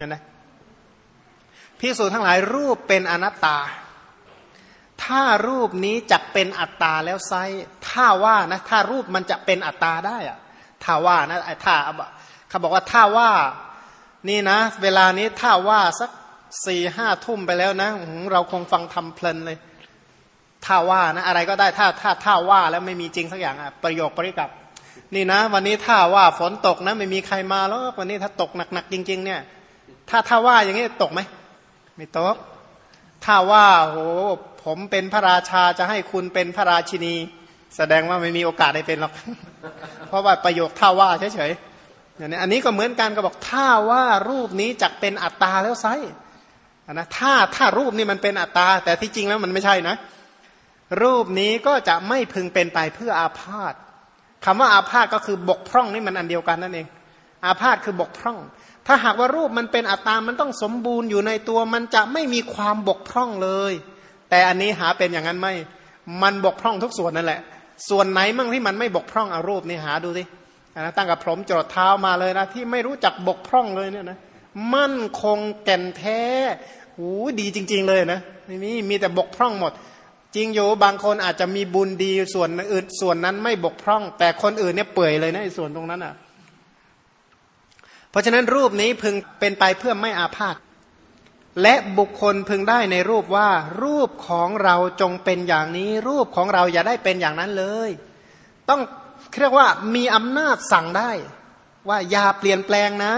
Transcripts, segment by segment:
นะพิสูจน์ทั้งหลายรูปเป็นอนัตตา ถ้ารูปนี้จะเป็นอัตตาแล้วไซถ้าว่านะถ้ารูปมันจะเป็นอัตตาได้อะถ้าว่านะถ้าเขาบอกว่าถ้าว่านี่นะ เวลานี้ถ้าว่าสักสี่ห้าทุ่มไปแล้วนะเราคงฟังทำเพลินเลย ถ้าว่านะ อะไรก็ได้ถ้าถ้าถ้าว่าแล้วไม่มีจริงสักอย่างอะประโยคปริกับนี่นะ วันนี้ถ้าว่าฝนตกนะ ไม่มีใครมาแล้ววันนี้ถ้าตกหนักๆจริง ๆ เนี่ย ถ้าถ้าว่าอย่างนี้ตกไหมไม่ตก ถ้าว่าโหผมเป็นพระราชาจะให้คุณเป็นพระราชินี แสดงว่าไม่มีโอกาสได้เป็นหรอก เพราะว่าประโยคถ้าว่าเฉยๆอย่างนี้อันนี้ก็เหมือนกันก็บอกถ้าว่ารูปนี้จะเป็นอัตตาแล้วไซนะถ้าถ้ารูปนี้มันเป็นอัตตา แต่ที่จริงแล้วมันไม่ใช่นะ รูปนี้ก็จะไม่พึงเป็นไปเพื่ออาพาธคำว่าอาพาธก็คือบกพร่องนี่มันอันเดียวกันนั่นเอง อาพาธคือบกพร่อง ถ้าหากว่ารูปมันเป็นอัตตา มันต้องสมบูรณ์อยู่ในตัวมันจะไม่มีความบกพร่องเลย แต่อันนี้หาเป็นอย่างนั้นไม่ มันบกพร่องทุกส่วนนั่นแหละ ส่วนไหนมั่งที่มันไม่บกพร่องอารูปนี่หาดูสินะตั้งกับพรมจดเท้ามาเลยนะที่ไม่รู้จักบกพร่องเลยเนี่ยนะมั่นคงแก่นแท้โอ้ดีจริง ๆ เลยนะไม่มีมีแต่บกพร่องหมด จริงอยู่บางคนอาจจะมีบุญดีส่วนอื่นส่วนนั้นไม่บกพร่อง แต่คนอื่นเนี่ยเปื่อยเลยนะส่วนตรงนั้นอะ ราะฉะนั้นรูปนี้พึงเป็นไปเพื่อไม่อาพาธและบุคคลพึงได้ในรูปว่า รูปของเราจงเป็นอย่างนี้ รูปของเราอย่าได้เป็นอย่างนั้นเลย ต้องเรียกว่ามีอำนาจสั่งได้ ว่าอย่าเปลี่ยนแปลงนะ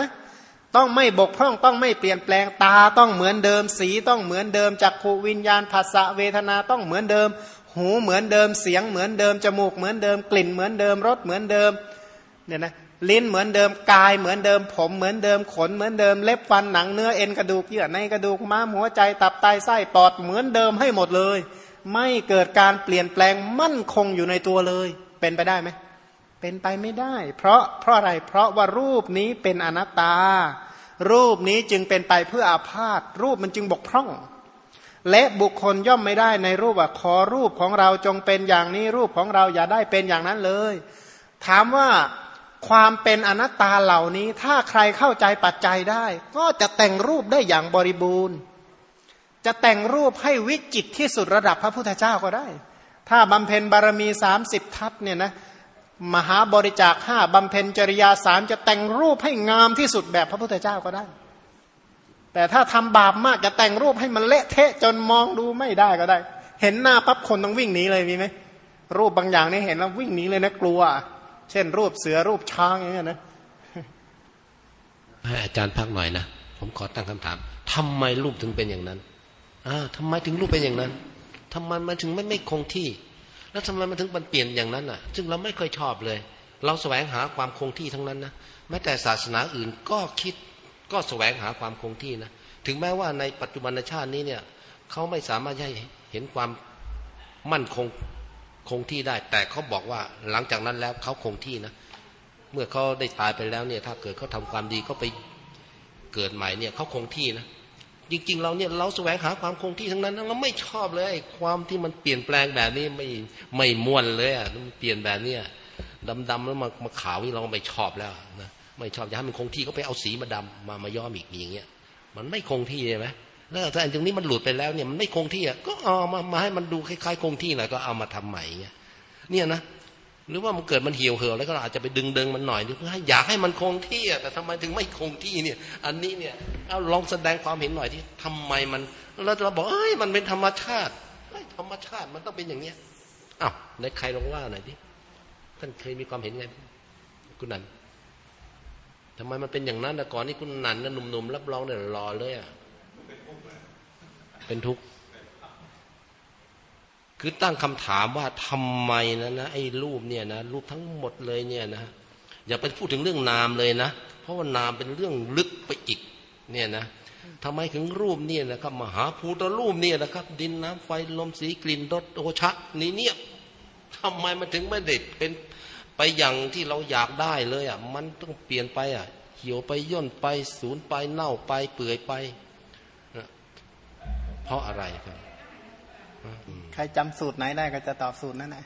ต้องไม่บกพร่องต้องไม่เปลี่ยนแปลงตาต้องเหมือนเดิมสีต้องเหมือนเดิมจักขูวิญญาณภาษาเวทนาต้องเหมือนเดิม หูเหมือนเดิมเสียงเหมือนเดิมจมูกเหมือนเดิมกลิ่นเหมือนเดิมรสเหมือนเดิมเนี่ยนะ ลิ้นเหมือนเดิมกายเหมือนเดิมผมเหมือนเดิมขนเหมือนเดิมเล็บฟันหนังเนื้อเอ็นกระดูกเยื่อในกระดูกม้ามหัวใจตับไตไส้ปอดเหมือนเดิมให้หมดเลย ไม่เกิดการเปลี่ยนแปลงมั่นคงอยู่ในตัวเลย เป็นไปได้ไหมเป็นไปไม่ได้ เพราะเพราะอะไรเพราะว่ารูปนี้เป็นอนัตตา รูปนี้จึงเป็นไปเพื่ออาพาธรูปมันจึงบกพร่อง และบุคคลย่อมไม่ได้ในรูปว่าขอรูปของเราจงเป็นอย่างนี้รูปของเราอย่าได้เป็นอย่างนั้นเลย ถามว่า ความเป็นอนัตตาเหล่านี้ ถ้าใครเข้าใจปัจจัยได้ ก็จะแต่งรูปได้อย่างบริบูรณ์ จะแต่งรูปให้วิจิตที่สุดระดับพระพุทธเจ้าก็ได้ ถ้าบำเพ็ญบารมีสามสิบทัศเนี่ยนะมหาบริจาคห้าบำเพ็ญจริยาสามจะแต่งรูปให้งามที่สุดแบบพระพุทธเจ้าก็ได้ แต่ถ้าทำบาปมากจะแต่งรูปให้มันเละเทะจนมองดูไม่ได้ก็ได้ เห็นหน้าปั๊บคนต้องวิ่งหนีเลยมีไหมรูปบางอย่างนี่เห็นแล้ววิ่งหนีเลยนะกลัว เช่น รูปเสือรูปช้างอย่างเงี้ยนะให้อาจารย์พักหน่อยนะผมขอตั้งคำถามทำไมรูปถึงเป็นอย่างนั้นอ่าทำไมถึงรูปเป็นอย่างนั้นทำไมมันถึงไม่ไม่คงที่ แล้วทำไมมันถึงมันเปลี่ยนอย่างนั้นอะ ซึ่งเราไม่เคยชอบเลย เราแสวงหาความคงที่ทั้งนั้นนะแม้แต่ศาสนาอื่นก็คิดก็แสวงหาความคงที่นะถึงแม้ว่าในปัจจุบันชาตินี้เนี่ยเขาไม่สามารถให้เห็นความมั่นคง คงที่ได้ แต่เขาบอกว่าหลังจากนั้นแล้วเขาคงที่นะ เมื่อเขาได้ตายไปแล้วเนี่ย ถ้าเกิดเขาทาความดีก็ไปเกิดใหม่เนี่ยเขาคงที่นะจริงๆ เราเนี่ยเราแสวงหาความคงที่ทั้งนั้นเราไม่ชอบเลยความที่มันเปลี่ยนแปลงแบบนี้ไม่ไม่ม่วนเลยอะมันเปลี่ยนแบบเนี้ยดำๆแล้วมามาขาวนี่เราไม่ชอบแล้วนะไม่ชอบอยากให้มันคงที่ก็ไปเอาสีมาดำมามาย้อมอีกอย่างเงี้ยมันไม่คงที่ใช่ไหม แล้วถ้าอันตรงนี้มันหลุดไปแล้วเนี่ยมันไม่คงที่อะก็เอามามาให้มันดูคล้ายๆ คงที่หน่อยก็เอามาทำใหม่เนี่ยนะหรือว่ามันเกิดมันเหี่ยวเหี่ยวแล้วก็อาจจะไปดึงเดิงมันหน่อยเพื่ออยากให้มันคงที่อะแต่ทำไมถึงไม่คงที่เนี่ย อันนี้เนี่ยเอาลองแสดงความเห็นหน่อยที่ทำไมมันเราเราบอกเอ้ยมันเป็นธรรมชาติธรรมชาติมันต้องเป็นอย่างเนี้ยอ้าวในใครลองว่าหน่อยดิท่านเคยมีความเห็นไงคุณนันทำไมมันเป็นอย่างนั้นแต่ก่อนนี่คุณนันน่ะหนุ่มๆรับรองเนี่ยรอเลยอะ เป็นทุกข์ คือตั้งคำถามว่าทำไมนะนะไอ้รูปเนี่ยนะรูปทั้งหมดเลยเนี่ยนะอย่าไปพูดถึงเรื่องนามเลยนะ เพราะว่านามเป็นเรื่องลึกไปอีก เนี่ยนะทำไมถึงรูปเนี่ยนะครับมหาภูตรูปเนี่ยนะครับ ดินน้ำไฟลมสีกลิ่นรสโอชะนี่เนี่ยทำไมมันถึงไม่เด็ดเป็นไปอย่างที่เราอยากได้เลยอะมันต้องเปลี่ยนไปอะเหี่ยวไปย่นไป สูญไปเน่าไปเปื่อยไป เพราะอะไรครับใครจำสูตรไหนได้ก็จะตอบสูตรนั้นแหละ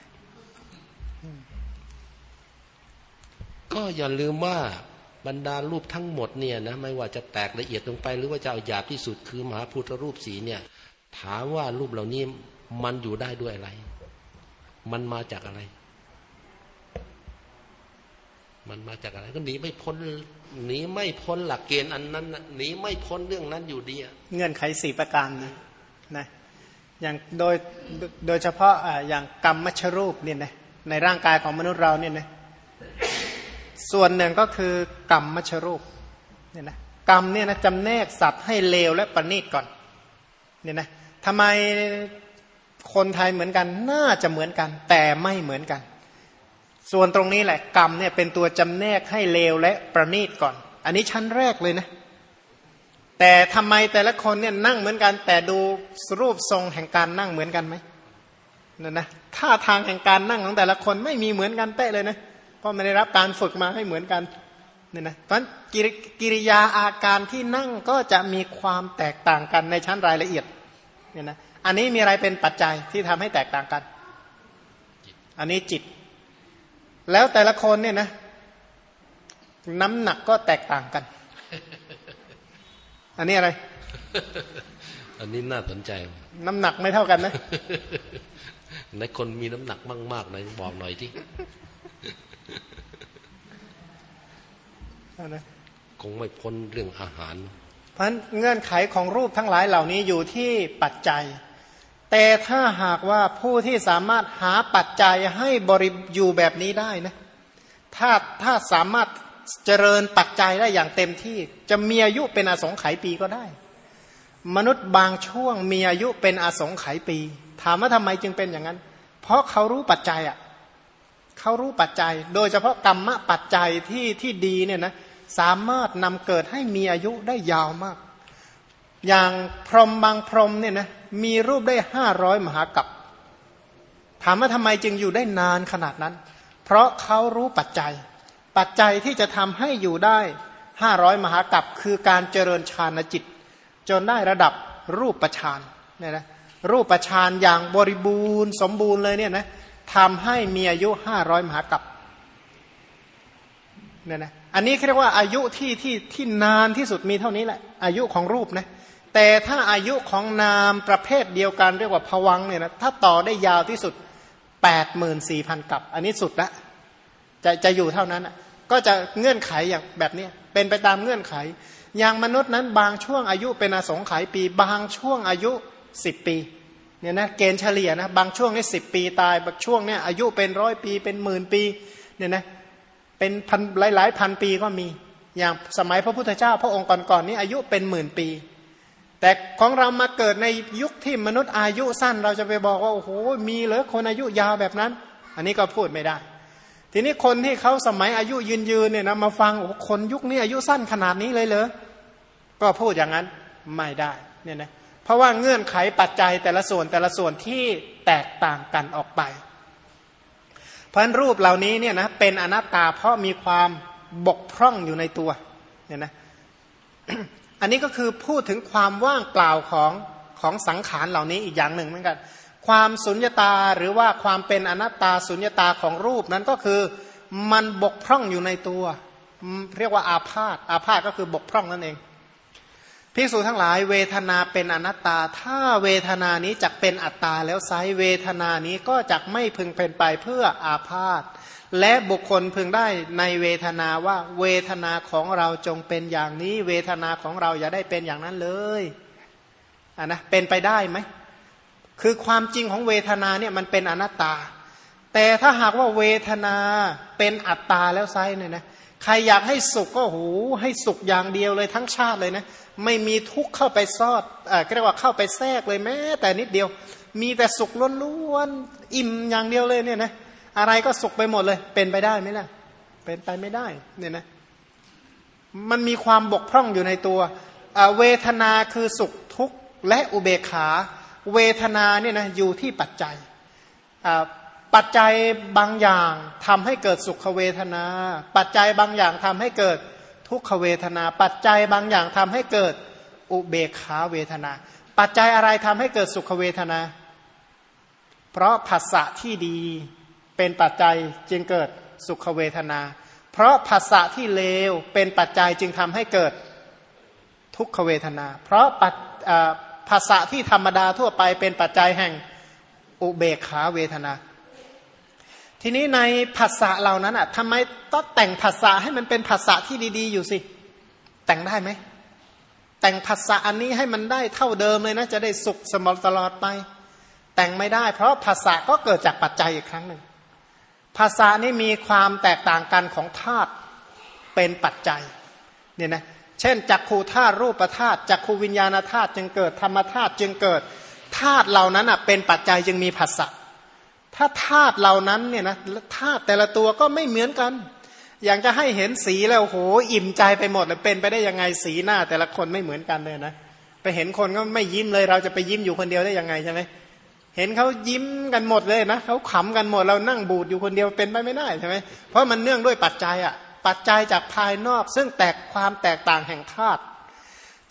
ก็อย่าลืมว่าบรรดารูปทั้งหมดเนี่ยนะไม่ว่าจะแตกละเอียดลงไป หรือว่าจะเอาหยาบที่สุดคือมหาพุทธรูปสีเนี่ย ถามว่ารูปเหล่านี้มันอยู่ได้ด้วยอะไร มันมาจากอะไร มันมาจากอะไรก็หนีไม่พ้นหนีไม่พ้นหลักเกณฑ์อันนั้นหนีไม่พ้นเรื่องนั้นอยู่ดีเงื่อนไขสี่ประการนะนะอย่างโดยโดยเฉพาะอย่างกรรมมชรูปเนี่ยนะในร่างกายของมนุษย์เราเนี่ยนะส่วนหนึ่งก็คือกรรมมชรูปเนี่ยนะกรรมเนี่ยนะจำแนกสัตว์ให้เลวและประณีตก่อนเนี่ยนะทำไมคนไทยเหมือนกันน่าจะเหมือนกัน แต่ไม่เหมือนกัน ส่วนตรงนี้แหละกรรมเนี่ยเป็นตัวจำแนกให้เลวและประณีตก่อน อันนี้ชั้นแรกเลยนะ แต่ทำไมแต่ละคนเนี่ยนั่งเหมือนกัน แต่ดูรูปทรงแห่งการนั่งเหมือนกันไหมนั่นนะท่าทางแห่งการนั่งของแต่ละคนไม่มีเหมือนกันเตะเลยนะเพราะไม่ได้รับการฝึกมาให้เหมือนกันเนี่ยนะเพราะกิริยาอาการที่นั่งก็จะมีความแตกต่างกันในชั้นรายละเอียดเนี่ยนะอันนี้มีอะไรเป็นปัจจัยที่ทำให้แตกต่างกัน อันนี้จิต แล้วแต่ละคนเนี่ยนะ น้ำหนักก็แตกต่างกัน อันนี้อะไร อันนี้น่าสนใจ น้ำหนักไม่เท่ากันนะในคนมีน้ำหนักมากๆหน่อยบอกหน่อยที่คงไม่พ้นเรื่องอาหาร เพราะเงื่อนไขของรูปทั้งหลายเหล่านี้อยู่ที่ปัจจัย แต่ถ้าหากว่าผู้ที่สามารถหาปัจจัยให้บริอยู่แบบนี้ได้นะถ้าถ้าสามารถเจริญปัจจัยได้อย่างเต็มที่ จะมีอายุเป็นอสงไขยปีก็ได้ มนุษย์บางช่วงมีอายุเป็นอสงไขยปี ถามว่าทำไมจึงเป็นอย่างนั้น เพราะเขารู้ปัจจัยอะเขารู้ปัจจัย โดยเฉพาะกรรมปัจจัยที่ที่ดีเนี่ยนะสามารถนำเกิดให้มีอายุได้ยาวมาก อย่างพรหมบางพรหมเนี่ยนะ มีรูปได้ห้าร้อยมหากัปถามว่าทำไมจึงอยู่ได้นานขนาดนั้น เพราะเขารู้ปัจจัย ปัจจัยที่จะทำให้อยู่ได้ห้าร้อยมหากัปคือการเจริญฌานจิต จนได้ระดับรูปประชานเนี่ยนะรูปประชานอย่างบริบูรณ์สมบูรณ์เลยเนี่ยนะทำให้มีอายุห้าร้อยมหากัปเนี่ยนะอันนี้เรียกว่าอายุที่ที่ที่นานที่สุดมีเท่านี้แหละ อายุของรูปนะ แต่ถ้าอายุของนามประเภทเดียวกันเรียกว่าผวังเนี่ยนะถ้าต่อได้ยาวที่สุดแปดหมื่นสี่พันกับ อันนี้สุดละจะจะอยู่เท่านั้นก็จะเงื่อนไขอย่างแบบนี้เป็นไปตามเงื่อนไข อย่างมนุษย์นั้นบางช่วงอายุเป็นอสงไขยปี บางช่วงอายุสิบปีเนี่ยนะเกณฑ์เฉลี่ยนะบางช่วงนี่สิบปีตายบางช่วงเนี่ยอายุเป็นร้อยปีเป็นหมื่นปีเนี่ยนะเป็นพันหลายหลายพันปีก็มีอย่างสมัยพระพุทธเจ้า พระองค์ก่อนๆนี้อายุเป็นหมื่นปี แต่ของเรามาเกิดในยุคที่มนุษย์อายุสั้น เราจะไปบอกว่าโอ้โหมีเหรอคนอายุยาวแบบนั้น อันนี้ก็พูดไม่ได้ ทีนี้คนที่เขาสมัยอายุยืนยืนเนี่ยนะมาฟังโอ้คนยุคนี้อายุสั้นขนาดนี้เลยเหรอก็พูดอย่างนั้นไม่ได้เนี่ยนะเพราะว่าเงื่อนไขปัจจัยแต่ละส่วนแต่ละส่วนที่แตกต่างกันออกไปเพราะรูปเหล่านี้เนี่ยนะเป็นอนัตตาเพราะมีความบกพร่องอยู่ในตัวเนี่ยนะ อันนี้ก็คือพูดถึงความว่างเปล่าของของสังขารเหล่านี้อีกอย่างหนึ่งเหมือนกัน ความสุญญตาหรือว่าความเป็นอนัตตาสุญญตาของรูปนั้นก็คือมันบกพร่องอยู่ในตัว เรียกว่าอาพาธอาพาธก็คือบกพร่องนั่นเองภิกษุทั้งหลายเวทนาเป็นอนัตตา ถ้าเวทนานี้จักเป็นอัตตาแล้วไซเวทนานี้ก็จักไม่พึงเป็นไปเพื่ออาพาธ และบุคคลพึงได้ในเวทนาว่าเวทนาของเราจงเป็นอย่างนี้ เวทนาของเราอย่าได้เป็นอย่างนั้นเลยอะนะเป็นไปได้ไหมคือความจริงของเวทนาเนี่ยมันเป็นอนัตตา แต่ถ้าหากว่าเวทนาเป็นอัตตาแล้วไซเนี่ยนะใครอยากให้สุขก็หูให้สุขอย่างเดียวเลยทั้งชาติเลยนะไม่มีทุกข์เข้าไปซอดอ่าเรียกว่าเข้าไปแทรกเลยแม้แต่นิดเดียว มีแต่สุขล้วนๆอิ่มอย่างเดียวเลยเนี่ยนะ อะไรก็สุขไปหมดเลย เป็นไปได้ไหมล่ะ เป็นไปไม่ได้เนี่ยนะ มันมีความบกพร่องอยู่ในตัว เวทนาคือสุขทุกข์และอุเบกขา เวทนาเนี่ยนะอยู่ที่ปัจจัย ปัจจัยบางอย่างทำให้เกิดสุขเวทนา ปัจจัยบางอย่างทำให้เกิดทุกขเวทนา ปัจจัยบางอย่างทำให้เกิดอุเบกขาเวทนา ปัจจัยอะไรทำให้เกิดสุขเวทนา เพราะภาษะที่ดี เป็นปัจจัยจึงเกิดสุขเวทนา เพราะภาษะที่เลวเป็นปัจจัยจึงทำให้เกิดทุกขเวทนา เพราะภาษะที่ธรรมดาทั่วไปเป็นปัจจัยแห่งอุเบกขาเวทนา ทีนี้ในภาษะเหล่านั้นอะทำไมต้องแต่งภาษาให้มันเป็นภาษาที่ดี ๆ อยู่สิ แต่งได้ไหม แต่งภาษาอันนี้ให้มันได้เท่าเดิมเลยนะ จะได้สุขสมตลอดไป แต่งไม่ได้ เพราะภาษาก็เกิดจากปัจจัยอีกครั้งหนึ่ง ภาษานี้มีความแตกต่างกันของธาตุเป็นปัจจัยเนี่ยนะเช่นจักขูธาตุรูปธาตุจักขูวิญญาณธาตุจึงเกิดธรรมธาตุจึงเกิดธาตุเหล่านั้นอะเป็นปัจจัยจึงมีผัสสะถ้าธาตุเหล่านั้นเนี่ยนะธาตุแต่ละตัวก็ไม่เหมือนกัน อย่างจะให้เห็นสีแล้วโหอิ่มใจไปหมดเลยเป็นไปได้ยังไงสีหน้าแต่ละคนไม่เหมือนกันเลยนะไปเห็นคนก็ไม่ยิ้มเลย เราจะไปยิ้มอยู่คนเดียวได้ยังไงใช่ไหม เห็นเขายิ้มกันหมดเลยนะเขาขำกันหมดเรานั่งบูดอยู่คนเดียวเป็นไปไม่ได้ใช่ไหมเพราะมันเนื่องด้วยปัจจัยอะปัจจัยจากภายนอก ซึ่งแตกความแตกต่างแห่งธาตุ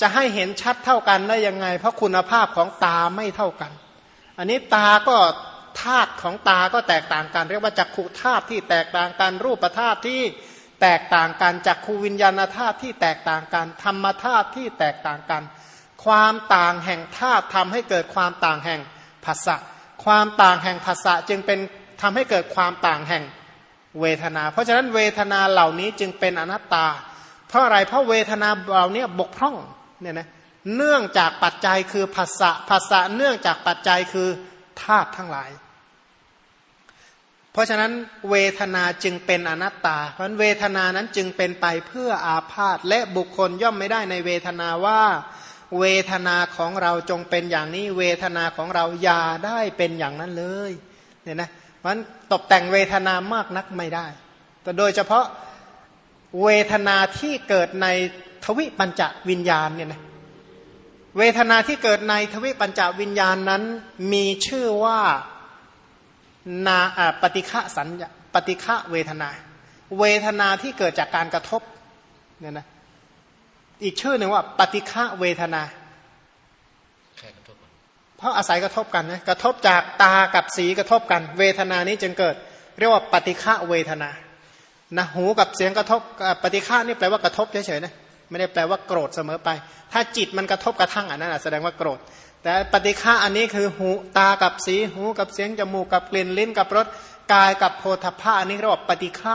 จะให้เห็นชัดเท่ากันได้ยังไง เพราะคุณภาพของตาไม่เท่ากัน อันนี้ตาก็ธาตุของตาก็แตกต่างกัน เรียกว่าจักขุธาตุที่แตกต่างกันรูปธาตุที่แตกต่างกันจักขูวิญญาณธาตุที่แตกต่างกัน ธรรมธาตุที่แตกต่างกัน ความต่างแห่งธาตุทำให้เกิดความต่างแห่ง ภาษะความต่างแห่งภาษะจึงเป็นทำให้เกิดความต่างแห่งเวทนา เพราะฉะนั้นเวทนาเหล่านี้จึงเป็นอนัตตา เพราะอะไรเพราะเวทนาเหล่านี้บกพร่องเนี่ยนะเนื่องจากปัจจัยคือภาษะภาษะเนื่องจากปัจจัยคือธาตุทั้งหลาย เพราะฉะนั้นเวทนาจึงเป็นอนัตตา เพราะเวทนานั้นจึงเป็นไปเพื่ออาพาธและบุคคลย่อมไม่ได้ในเวทนาว่า เวทนาของเราจงเป็นอย่างนี้ เวทนาของเราอย่าได้เป็นอย่างนั้นเลยเนี่ยนะมันตกแต่งเวทนามากนักไม่ได้ แต่โดยเฉพาะเวทนาที่เกิดในทวิปัญจวิญญาณเนี่ยนะเวทนาที่เกิดในทวิปัญจวิญญาณนั้นมีชื่อว่านาปฏิฆะสัญญาปฏิฆะเวทนา เวทนาที่เกิดจากการกระทบเนี่ยนะ อีกชื่อหนึ่งว่า ปฏิฆะเวทนาเพราะอาศัยกระทบกันนะกระทบจากตากับสีกระทบกัน เวทนานี้จึงเกิด เรียกว่าปฏิฆะเวทนานะหูกับเสียงกระทบปฏิฆะนี่แปลว่ากระทบเฉยๆนะไม่ได้แปลว่าโกรธเสมอไป ถ้าจิตมันกระทบกระทั่งอันนั้นแสดงว่าโกรธ แต่ปฏิฆะอันนี้คือหูตากับสีหูกับเสียงจมูกกับกลิ่นลิ้นกับรสกายกับโพธภะอันนี้เรียกว่าปฏิฆะ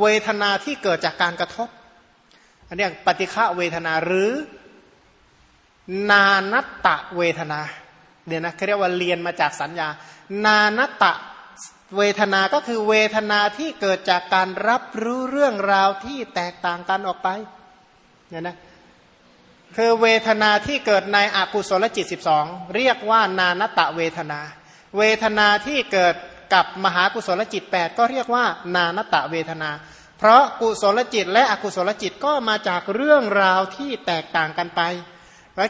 เวทนาที่เกิดจากการกระทบ อันนี้ปฏิฆะเวทนาหรือ นานัตตะเวทนาเดี๋ยวนะเขาเรียกว่าเรียนมาจากสัญญา นานัตตะเวทนาก็คือเวทนาที่เกิดจากการรับรู้เรื่องราวที่แตกต่างกันออกไปเนี่ยนะคือเวทนาที่เกิดในอกุศลจิต 12 เรียกว่านานตะเวทนา เวทนาที่เกิดกับมหากุศลจิต 8 ก็เรียกว่านานตะเวทนา เพราะกุศลจิตและอกุศลจิตก็มาจากเรื่องราวที่แตกต่างกันไป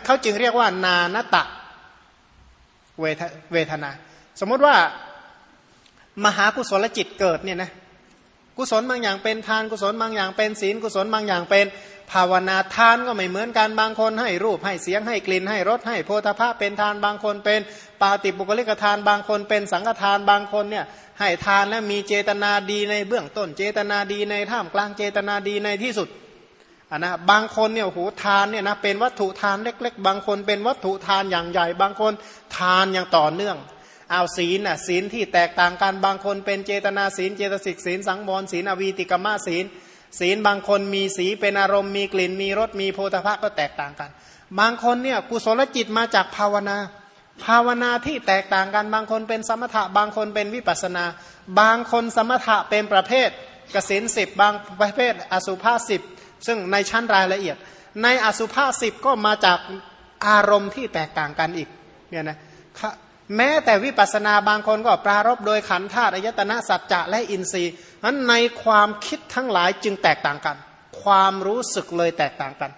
เขาจึงเรียกว่านานตะเวทนา สมมติว่ามหากุศลจิตเกิดเนี่ยนะกุศลบางอย่างเป็นทานกุศลบางอย่างเป็นศีลกุศลบางอย่างเป็น ภาวนาทานก็ไม่เหมือนกันบางคนให้รูปให้เสียงให้กลิ่นให้รสให้โพธาภาเป็นทานบางคนเป็นปาติบุคลิกทานบางคนเป็นสังฆทานบางคนเนี่ยให้ทานและมีเจตนาดีในเบื้องต้นเจตนาดีในท่ามกลางเจตนาดีในที่สุดอะนะบางคนเนี่ยโหทานเนี่ยนะเป็นวัตถุทานเล็ก ๆ บางคนเป็นวัตถุทานอย่างใหญ่ บางคนทานอย่างต่อเนื่องเอาศีลน่ะศีลที่แตกต่างกันบางคนเป็นเจตนาศีลเจตสิกศีลสังวรศีลอวีติกมะศีล ศีลบางคนมีสีเป็นอารมณ์มีกลิ่น มีรสมีโพธภะก็แตกต่างกัน บางคนเนี่ยกุศลจิตมาจากภาวนา ภาวนาที่แตกต่างกัน บางคนเป็นสมถะบางคนเป็นวิปัสนา บางคนสมถะเป็นประเภทกสินสิบบางประเภทอสุภาสิบซึ่งในชั้นรายละเอียด ในอสุภาสิบก็มาจากอารมณ์ที่แตกต่างกันอีกเนี่ยนะ แม้แต่วิปัสนาบางคนก็ปรารบโดยขันธาตุอายตนะสัจจะและอินทรีย์นั้นในความคิดทั้งหลายจึงแตกต่างกัน ความรู้สึกเลยแตกต่างกัน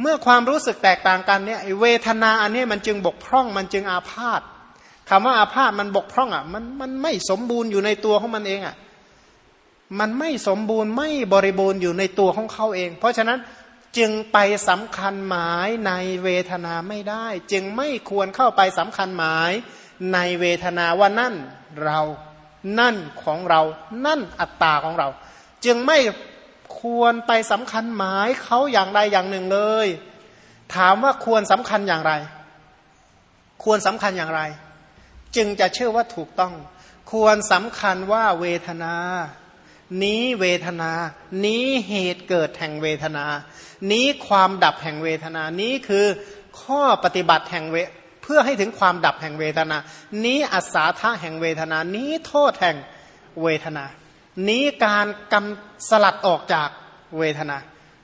เมื่อความรู้สึกแตกต่างกันเนี่ยเวทนาอันนี้มันจึงบกพร่องมันจึงอาพาธคำว่าอาพาธมันบกพร่องอะมันมันไม่สมบูรณ์อยู่ในตัวของมันเองอะมันไม่สมบูรณ์ไม่บริบูรณ์อยู่ในตัวของเขาเอง เพราะฉะนั้น จึงไปสำคัญหมายในเวทนาไม่ได้ จึงไม่ควรเข้าไปสำคัญหมายในเวทนาว่านั่นเรานั่นของเรา นั่นอัตตาของเรา จึงไม่ควรไปสำคัญหมายเขาอย่างใดอย่างหนึ่งเลย ถามว่าควรสำคัญอย่างไร ควรสำคัญอย่างไร จึงจะเชื่อว่าถูกต้อง ควรสำคัญว่าเวทนา นี้เวทนา นี้เหตุเกิดแห่งเวทนา นี้ความดับแห่งเวทนา นี้คือข้อปฏิบัติแห่งเวเพื่อให้ถึงความดับแห่งเวทนา นี้อัศาธาแห่งเวทนา นี้โทษแห่งเวทนา นี้การกำสลัดออกจากเวทนา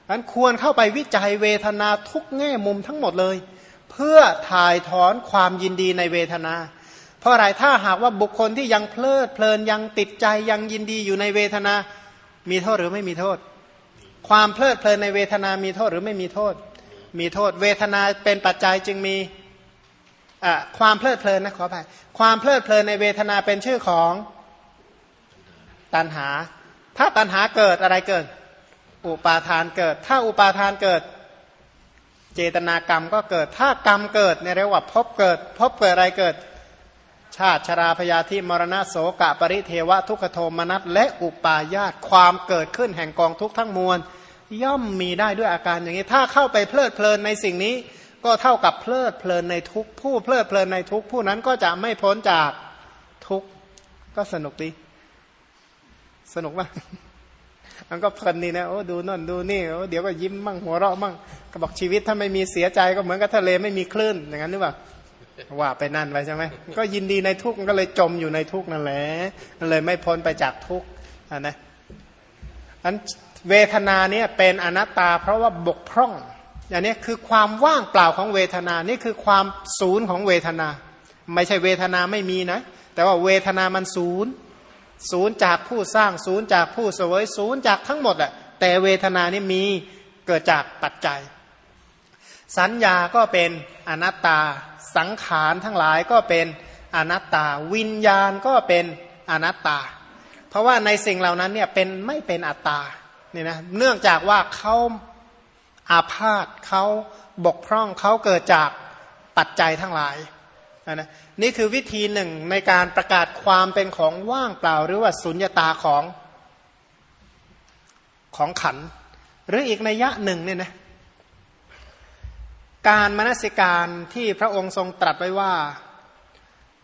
ดังนั้นควรเข้าไปวิจัยเวทนาทุกแง่มุมทั้งหมดเลย เพื่อถ่ายถอนความยินดีในเวทนา เพราะอะไรถ้าหากว่าบุคคลที่ยังเพลิดเพลินยังติดใจยังยินดีอยู่ในเวทนา มีโทษหรือไม่มีโทษ ความเพลิดเพลินในเวทนามีโทษหรือไม่มีโทษ มีโทษ เวทนาเป็นปัจจัยจึงมีความเพลิดเพลินนะขอไปความเพลิดเพลินในเวทนาเป็นชื่อของตัณหา ถ้าตัณหาเกิดอะไรเกิด อุปาทานเกิด ถ้าอุปาทานเกิด เจตนากรรมก็เกิด ถ้ากรรมเกิดเนี่ยเรียกว่าพบเกิด พบเกิดอะไรเกิด ชาติชราพยาธิมรณะโสกะปริเทวะทุกขโทมนัสและอุปาญาตความเกิดขึ้นแห่งกองทุกทั้งมวล ย่อมมีได้ด้วยอาการอย่างนี้ ถ้าเข้าไปเพลิดเพลินในสิ่งนี้ ก็เท่ากับเพลิดเพลินในทุกผู้เพลิดเพลินในทุกผู้นั้นก็จะไม่พ้นจากทุกก็สนุกดีสนุกมากมันก็เพลินนี่นะโอ้ดูนั่นดูนี่โอ้เดี๋ยวก็ยิ้มมั่งหัวเราะมั่งก็บอกชีวิตถ้าไม่มีเสียใจก็เหมือนกับทะเลไม่มีคลื่นอย่างนั้นหรือเปล่า ว่าไปนั่นไปใช่ไหมก็ยินดีในทุกก็เลยจมอยู่ในทุกนั่นแหละเลยไม่พ้นไปจากทุกนะอันเวทนาเนี่ยเป็นอนัตตา เพราะว่าบกพร่องอย่างนี้คือความว่างเปล่าของเวทนา นี่คือความศูนย์ของเวทนา ไม่ใช่เวทนาไม่มีนะ แต่ว่าเวทนามันศูนย์ศูนย์จากผู้สร้างศูนย์จากผู้เสวยศูนย์จากทั้งหมดอะแต่เวทนานี่มีเกิดจากปัจจัย สัญญาก็เป็นอนัตตา สังขารทั้งหลายก็เป็นอนัตตา วิญญาณก็เป็นอนัตตา เพราะว่าในสิ่งเหล่านั้นเนี่ยเป็นไม่เป็นอัตตาเนี่ยนะเนื่องจากว่าเขาอาพาธเขาบกพร่องเขาเกิดจากปัจจัยทั้งหลายนะนี่คือวิธีหนึ่งในการประกาศความเป็นของว่างเปล่า หรือว่าสุญญตาของของขัน หรืออีกนัยยะหนึ่งเนี่ยนะ การมนสิการที่พระองค์ทรงตรัสไว้ว่า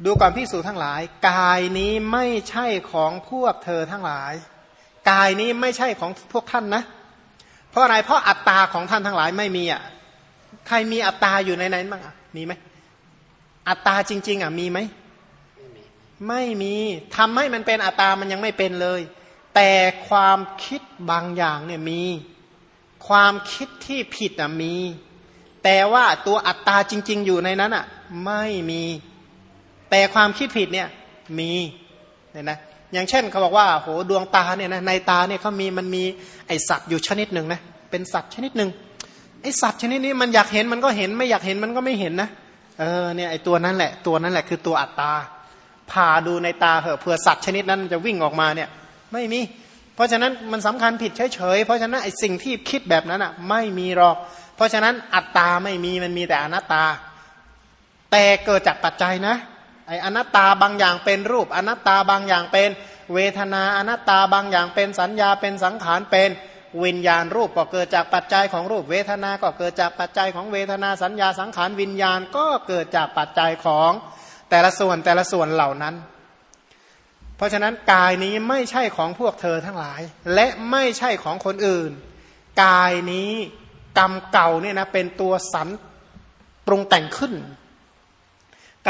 ดูก่อนพิสูจทั้งหลาย กายนี้ไม่ใช่ของพวกเธอทั้งหลาย กายนี้ไม่ใช่ของพวกท่านนะ เพราะอะไรเพราะอัตตาของท่านทั้งหลายไม่มีอะใครมีอัตตาอยู่ในนั้นบ้างอะมีไหมอัตตาจริง ๆอะมีไหมไม่มีทำให้มันเป็นอัตตามันยังไม่เป็นเลย แต่ความคิดบางอย่างเนี่ยมี ความคิดที่ผิดอะมี แต่ว่าตัวอัตตาจริง ๆ อยู่ในนั้นอะ ไม่มี แต่ความคิดผิดเนี่ยมีเนี่ยนะอย่างเช่นเขาบอกว่าโหดวงตาเนี่ยนะในตาเนี่ยเขามีมันมีไอสัตว์อยู่ชนิดหนึ่งนะเป็นสัตว์ชนิดหนึ่งไอสัตว์ชนิดนี้มันอยากเห็นมันก็เห็นไม่อยากเห็นมันก็ไม่เห็นนะเออเนี่ยไอตัวนั้นแหละ ตัวนั้นแหละคือตัวอัตตาผ่าดูในตาเหอะเผื่อสัตว์ชนิดนั้นจะวิ่งออกมาเนี่ยไม่มี เพราะฉะนั้นมันสำคัญผิดเฉยๆเพราะฉะนั้นไอสิ่งที่คิดแบบนั้นอะไม่มีหรอก เพราะฉะนั้นอัตตาไม่มีมันมีแต่อนัตตา แต่เกิดจากปัจจัยนะไออนัตตาบางอย่างเป็นรูป อนัตตาบางอย่างเป็นเวทนาอนัตตาบางอย่างเป็นสัญญาเป็นสังขารเป็นวิญญาณรูปก็เกิดจากปัจจัยของรูป เวทนา ก็เกิดจากปัจจัยของเวทนาสัญญาสังขารวิญญาณก็เกิดจากปัจจัยของแต่ละส่วนแต่ละส่วนเหล่านั้น เพราะฉะนั้นกายนี้ไม่ใช่ของพวกเธอทั้งหลาย และไม่ใช่ของคนอื่น กายนี้ กรรมเก่าเนี่ยนะเป็นตัวสันปรุงแต่งขึ้น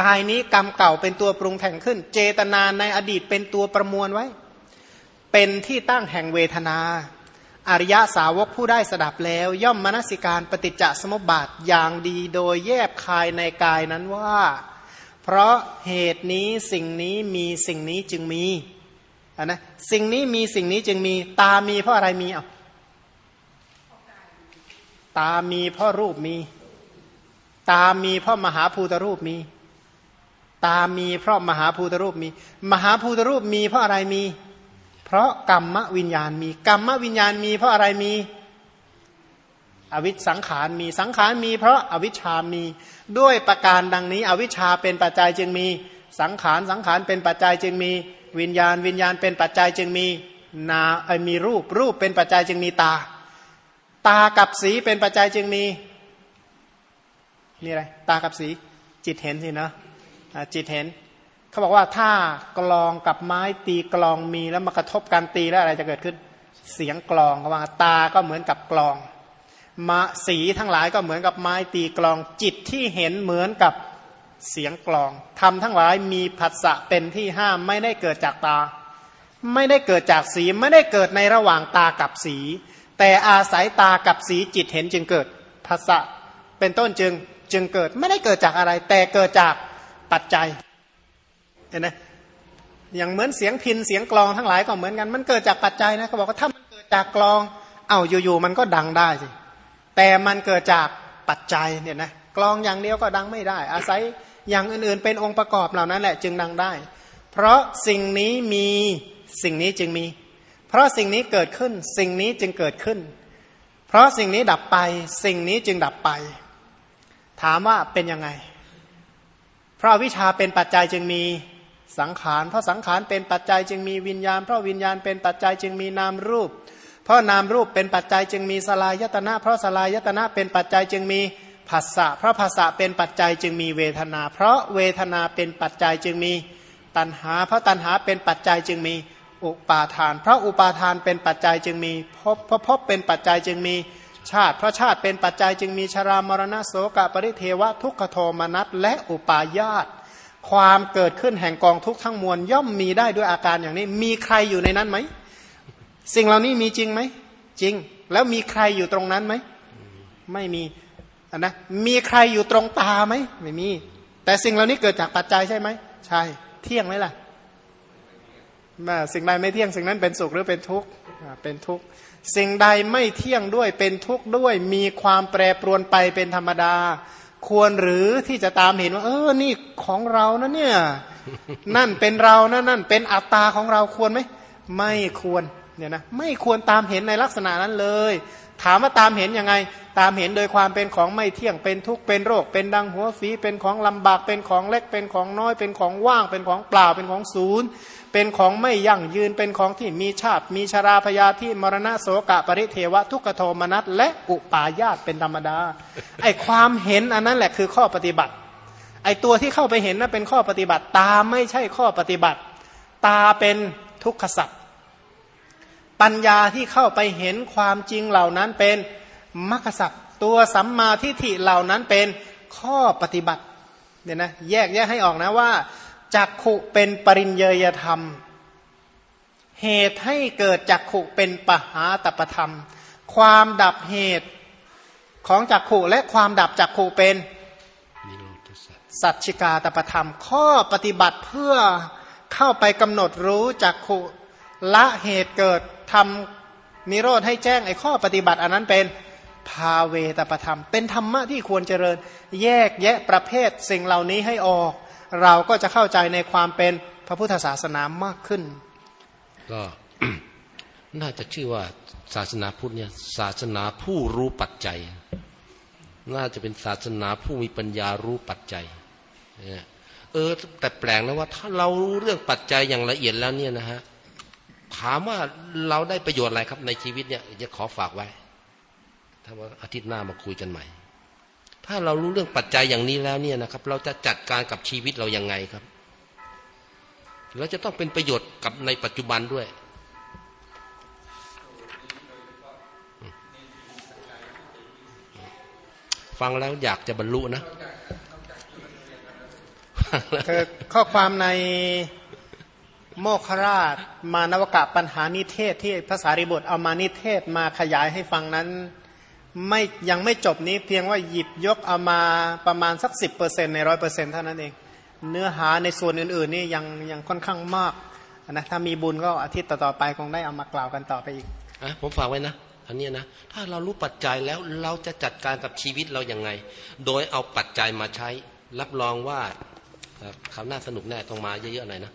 กายนี้กรรมเก่าเป็นตัวปรุงแต่งขึ้น เจตนาในอดีตเป็นตัวประมวลไว้ เป็นที่ตั้งแห่งเวทนา อริยสาวกผู้ได้สดับแล้ว ย่อมมนสิการปฏิจจสมุปบาทอย่างดีโดยแยบคายในกายนั้นว่า เพราะเหตุนี้สิ่งนี้มีสิ่งนี้จึงมีนนะสิ่งนี้มีสิ่งนี้จึงมีตามีเพราะอะไรมีอะ ตามีพราะรูปมี ตามีพราะมหาภูตรูปมี ตามีเพราะมหาภูตรูปมี มหาภูตรูปมีเพราะอะไรมี เพราะกรรมวิญญาณมี กรรมวิญญาณมีเพราะอะไรมี อวิชสังขารมีสังขารมี เพราะอวิชชามี ด้วยประการดังนี้ อวิชชาเป็นปัจจัยจึงมี สังขารสังขารเป็นปัจจัยจึงมี วิญญาณวิญญาณเป็นปัจจัยจึงมีนาไอมีรูปรูปเป็นปัจจัยจึงมีตา ตากับสีเป็นปัจจัยจึงมีนี่อะไร ตากับสี จิตเห็นสินะจิตเห็น เขาบอกว่าถ้ากลองกับไม้ตีกลองมีแล้วมากระทบกันตีแล้วอะไรจะเกิดขึ้น เสียงกลองเขาว่าตาก็เหมือนกับกลองมาสีทั้งหลายก็เหมือนกับไม้ตีกลองจิตที่เห็นเหมือนกับเสียงกลองทำทั้งหลายมีผัสสะเป็นที่ห้ามไม่ได้เกิดจากตา ไม่ได้เกิดจากสีไม่ได้เกิดในระหว่างตากับสี แต่อาศัยตากับสีจิตเห็นจึงเกิดผัสสะเป็นต้นจึงจึงเกิดไม่ได้เกิดจากอะไร แต่เกิดจากปัจจัยเห็นไหมอย่างเหมือนเสียงพินเสียงกลองทั้งหลายก็เหมือนกัน มันเกิดจากปัจจัยนะเขาบอกว่าถ้ามันเกิดจากกลอง เอาอยู่ๆมันก็ดังได้สิแต่มันเกิดจากปัจจัยเนี่ยนะกลองอย่างเดียวก็ดังไม่ได้ อาศัยอย่างอื่นๆ เป็นองค์ประกอบเหล่านั้นแหละจึงดังได้ เพราะสิ่งนี้มีสิ่งนี้จึงมี เพราะสิ่งนี้เกิดขึ้น สิ่งนี้จึงเกิดขึ้น เพราะสิ่งนี้ดับไป สิ่งนี้จึงดับไป ถามว่าเป็นยังไง เพราะวิชาเป็นปัจจัยจึงมีสังขาร เพราะสังขารเป็นปัจจัยจึงมีวิญญาณ เพราะวิญญาณเป็นปัจจัยจึงมีนามรูป เพราะนามรูปเป็นปัจจัยจึงมีสลายยตนะ เพราะสลายยตนะเป็นปัจจัยจึงมีผัสสะเพราะผัสสะเป็นปัจจัยจึงมีเวทนา เพราะเวทนาเป็นปัจจัยจึงมีตัณหา เพราะตัณหาเป็นปัจจัยจึงมี อุปาทาน เพราะอุปาทานเป็นปัจจัยจึงมีภพเพราะภพเป็นปัจจัยจึงมีชาติ เพราะชาติเป็นปัจจัยจึงมีชรามรณะโสกปริเทวะทุกขโทมนัสและอุปาญาตความเกิดขึ้นแห่งกองทุกทั้งมวลย่อมมีได้ด้วยอาการอย่างนี้ มีใครอยู่ในนั้นไหม สิ่งเหล่านี้มีจริงไหม จริง แล้วมีใครอยู่ตรงนั้นไหม ไม่มีนนะมีใครอยู่ตรงตาไหม ไม่มี แต่สิ่งเหล่านี้เกิดจากปัจจัยใช่ไหม ใช่ เที่ยงไหมล่ะ สิ่งใดไม่เที่ยงสิ่งนั้นเป็นสุขหรือเป็นทุกข์เป็นทุกข์สิ่งใดไม่เที่ยงด้วยเป็นทุกข์ด้วย มีความแปรปรวนไปเป็นธรรมดา ควรหรือที่จะตามเห็นว่า เออนี่ของเรานะเนี่ยนั่นเป็นเรานะนั่นเป็นอัตตาของเราควรไหมไม่ควรเนี่ยนะไม่ควรตามเห็นในลักษณะนั้นเลย ถามว่าตามเห็นยังไง ตามเห็นโดยความเป็นของไม่เที่ยงเป็นทุกข์เป็นโรค เป็นดังหัวฝีเป็นของลำบากเป็นของเล็กเป็นของน้อย เป็นของว่าง เป็นของเปล่าเป็นของศูนย์ เป็นของไม่ยั่งยืนเป็นของที่มีชาติ มีชราพยาที่มรณะโสกะปริเทวะทุกขโทมนัสและอุปาญาตเป็นธรรมดาไอความเห็นอันนั้นแหละคือข้อปฏิบัติ ไอตัวที่เข้าไปเห็นนั้นเป็นข้อปฏิบัติ ตาไม่ใช่ข้อปฏิบัติ ตาเป็นทุกขสัตว์ ปัญญาที่เข้าไปเห็นความจริงเหล่านั้นเป็นมรรคสัตว์ตัวสัมมาทิฏฐิเหล่านั้นเป็นข้อปฏิบัติเนี่ยนะแยกแยกให้ออกนะว่าจักขุเป็นปริญเยยธรรม เหตุให้เกิดจักขุเป็นปหาตปธรรม ความดับเหตุของจักขุและความดับจักขุเป็นสัจจิกาตปธรรม ข้อปฏิบัติเพื่อเข้าไปกำหนดรู้จักขุ ละเหตุเกิดทำนิโรธให้แจ้งไอ้ข้อปฏิบัติ อันนั้นเป็นภาเวตประธรรม เป็นธรรมะที่ควรเจริญ แยกแยะประเภทสิ่งเหล่านี้ให้ออก เราก็จะเข้าใจในความเป็นพระพุทธศาสนามากขึ้น ก็น่าจะชื่อว่าศาสนาพุทธเนี่ยศาสนาผู้รู้ปัจจัย น่าจะเป็นศาสนาผู้มีปัญญารู้ปัจจัยเออแต่แปลกนะว่า ถ้าเรารู้เรื่องปัจจัยอย่างละเอียดแล้วเนี่ยนะฮะ ถามว่าเราได้ประโยชน์อะไรครับในชีวิตเนี่ยจะขอฝากไว้ ถ้าว่าอาทิตย์หน้ามาคุยกันใหม่ ถ้าเรารู้เรื่องปัจจัยอย่างนี้แล้วเนี่ยนะครับ เราจะจัดการกับชีวิตเรายังไงครับ เราจะต้องเป็นประโยชน์กับในปัจจุบันด้วยฟังแล้วอยากจะบรรลุนะคือข้อความใน โมคราช มานวกะปัญหานิเทศที่ภาษาริบุตรเอามานิเทศมาขยายให้ฟังนั้นไม่ยังไม่จบนี้เพียงว่าหยิบยกเอามาประมาณสักสิบเปอร์เซ็นในร้อยเปอร์เซ็นเท่านั้นเอง เนื้อหาในส่วนอื่นๆนี่ยังยังค่อนข้างมากนะถ้ามีบุญก็อาทิตย์ต่อๆไปคงได้เอามากล่าวกันต่อไปอีกอะผมฝากไว้นะอันนี้นะถ้าเรารู้ปัจจัยแล้วเราจะจัดการกับชีวิตเราอย่างไง โดยเอาปัจจัยมาใช้ รับรองว่าคราวหน้าสนุกแน่ต้องมาเยอะๆหน่อยนะ